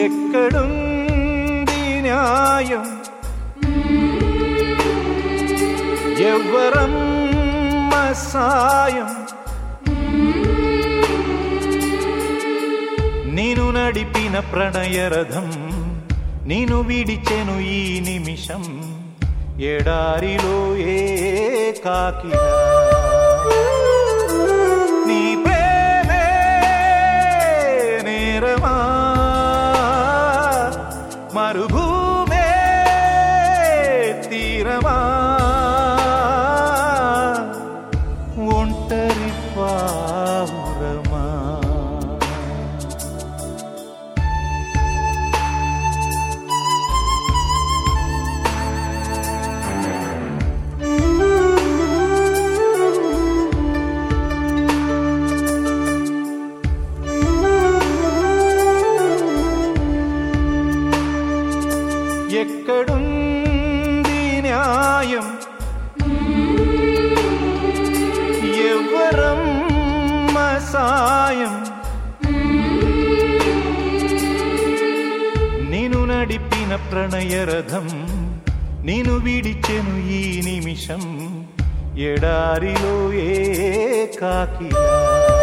രക്ഷക്കടും ദിനായം എവ്വറം മസായം നീനു നടിപ്പിന പ്രണയരഥം നീനു വിടിച്ചെനു ഈ നിമിഷം എടാരിലോ ഏ കാക്കിയാ மறுபூ എക്കടുന്തി ന്യായം എവ്വറം മസായം നിനു നടിപ്പിന പ്രണയരഥം നിനു വിടിച്ചെനു ഈ നിമിഷം എടാറിലോ ഏ കാക്കിയാ